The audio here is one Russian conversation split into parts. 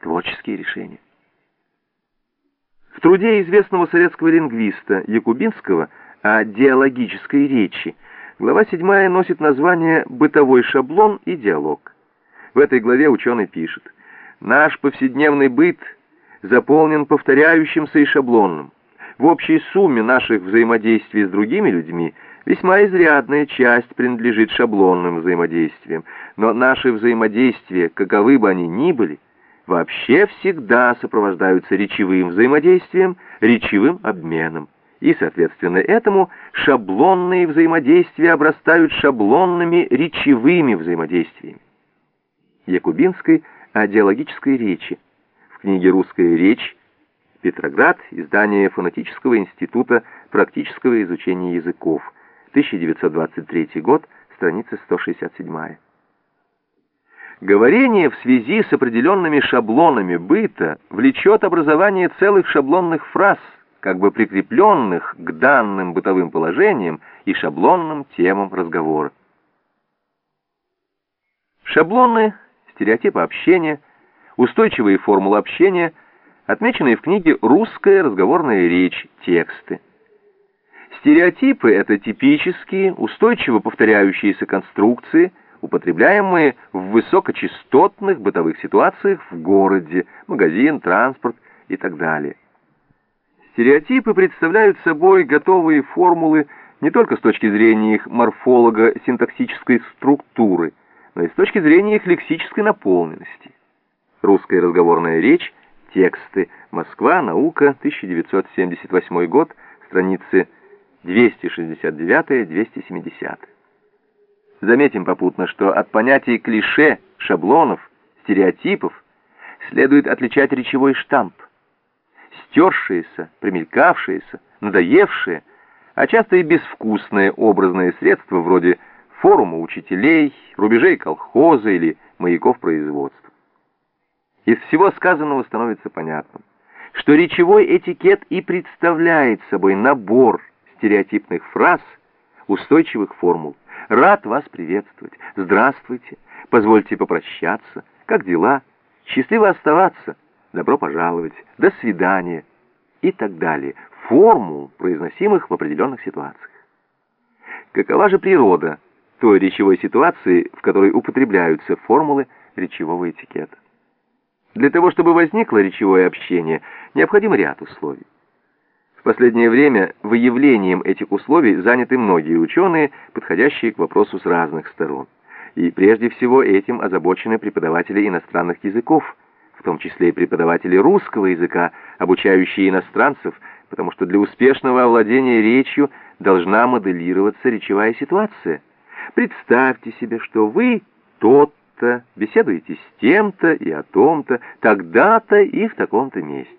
творческие решения. В труде известного советского лингвиста Якубинского о диалогической речи глава 7 носит название «Бытовой шаблон и диалог». В этой главе ученый пишет «Наш повседневный быт заполнен повторяющимся и шаблонным. В общей сумме наших взаимодействий с другими людьми весьма изрядная часть принадлежит шаблонным взаимодействиям, но наши взаимодействия, каковы бы они ни были, вообще всегда сопровождаются речевым взаимодействием, речевым обменом. И, соответственно, этому шаблонные взаимодействия обрастают шаблонными речевыми взаимодействиями. Якубинской о диалогической речи. В книге «Русская речь» Петроград, издание Фонетического института практического изучения языков, 1923 год, страница 167. Говорение в связи с определенными шаблонами быта влечет образование целых шаблонных фраз, как бы прикрепленных к данным бытовым положениям и шаблонным темам разговора. Шаблоны, стереотипы общения, устойчивые формулы общения, отмеченные в книге «Русская разговорная речь. Тексты». Стереотипы — это типические, устойчиво повторяющиеся конструкции — употребляемые в высокочастотных бытовых ситуациях в городе, магазин, транспорт и так далее. Стереотипы представляют собой готовые формулы не только с точки зрения их морфолого-синтаксической структуры, но и с точки зрения их лексической наполненности. Русская разговорная речь, тексты, Москва, наука, 1978 год, страницы 269-270. Заметим попутно, что от понятий клише, шаблонов, стереотипов следует отличать речевой штамп. Стершиеся, примелькавшиеся, надоевшие, а часто и безвкусные образные средства вроде форума учителей, рубежей колхоза или маяков производства. Из всего сказанного становится понятным, что речевой этикет и представляет собой набор стереотипных фраз, устойчивых формул, Рад вас приветствовать. Здравствуйте. Позвольте попрощаться. Как дела? Счастливо оставаться. Добро пожаловать. До свидания. И так далее. Формул, произносимых в определенных ситуациях. Какова же природа той речевой ситуации, в которой употребляются формулы речевого этикета? Для того, чтобы возникло речевое общение, необходим ряд условий. В последнее время выявлением этих условий заняты многие ученые, подходящие к вопросу с разных сторон. И прежде всего этим озабочены преподаватели иностранных языков, в том числе и преподаватели русского языка, обучающие иностранцев, потому что для успешного овладения речью должна моделироваться речевая ситуация. Представьте себе, что вы тот-то, беседуете с тем-то и о том-то, тогда-то и в таком-то месте.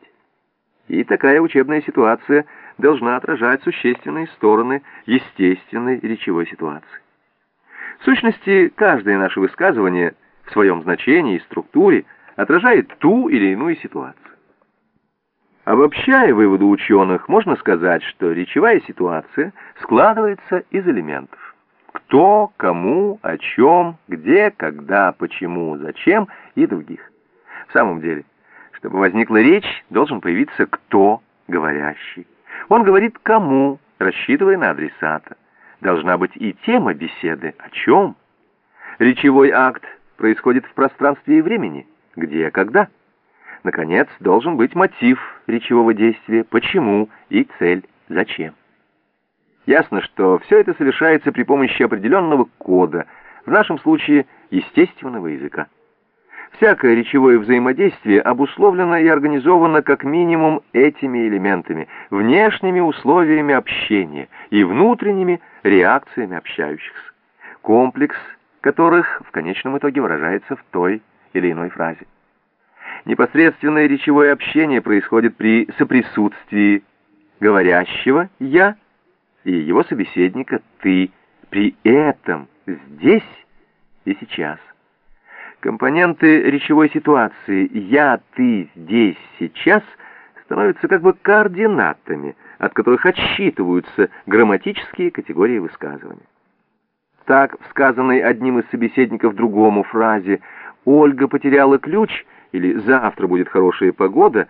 И такая учебная ситуация должна отражать существенные стороны естественной речевой ситуации. В сущности, каждое наше высказывание в своем значении и структуре отражает ту или иную ситуацию. Обобщая выводы ученых, можно сказать, что речевая ситуация складывается из элементов. Кто, кому, о чем, где, когда, почему, зачем и других. В самом деле, чтобы возникла речь, должен появиться кто говорящий. Он говорит кому, рассчитывая на адресата. Должна быть и тема беседы. О чем? Речевой акт происходит в пространстве и времени. Где, когда? Наконец, должен быть мотив речевого действия, почему и цель, зачем. Ясно, что все это совершается при помощи определенного кода, в нашем случае естественного языка. Всякое речевое взаимодействие обусловлено и организовано как минимум этими элементами, внешними условиями общения и внутренними реакциями общающихся, комплекс которых в конечном итоге выражается в той или иной фразе. Непосредственное речевое общение происходит при соприсутствии говорящего «я» и его собеседника «ты», при этом здесь и сейчас. Компоненты речевой ситуации «я», «ты», «здесь», «сейчас» становятся как бы координатами, от которых отсчитываются грамматические категории высказывания. Так, в сказанной одним из собеседников другому фразе «Ольга потеряла ключ», или «завтра будет хорошая погода»,